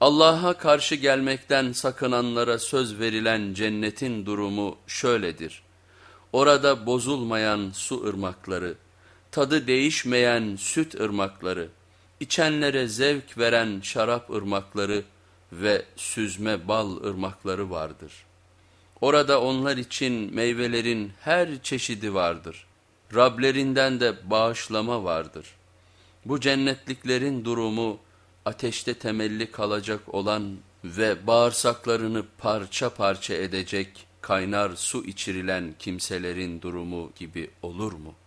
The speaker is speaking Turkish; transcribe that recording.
Allah'a karşı gelmekten sakınanlara söz verilen cennetin durumu şöyledir. Orada bozulmayan su ırmakları, tadı değişmeyen süt ırmakları, içenlere zevk veren şarap ırmakları ve süzme bal ırmakları vardır. Orada onlar için meyvelerin her çeşidi vardır. Rablerinden de bağışlama vardır. Bu cennetliklerin durumu ateşte temelli kalacak olan ve bağırsaklarını parça parça edecek kaynar su içirilen kimselerin durumu gibi olur mu?''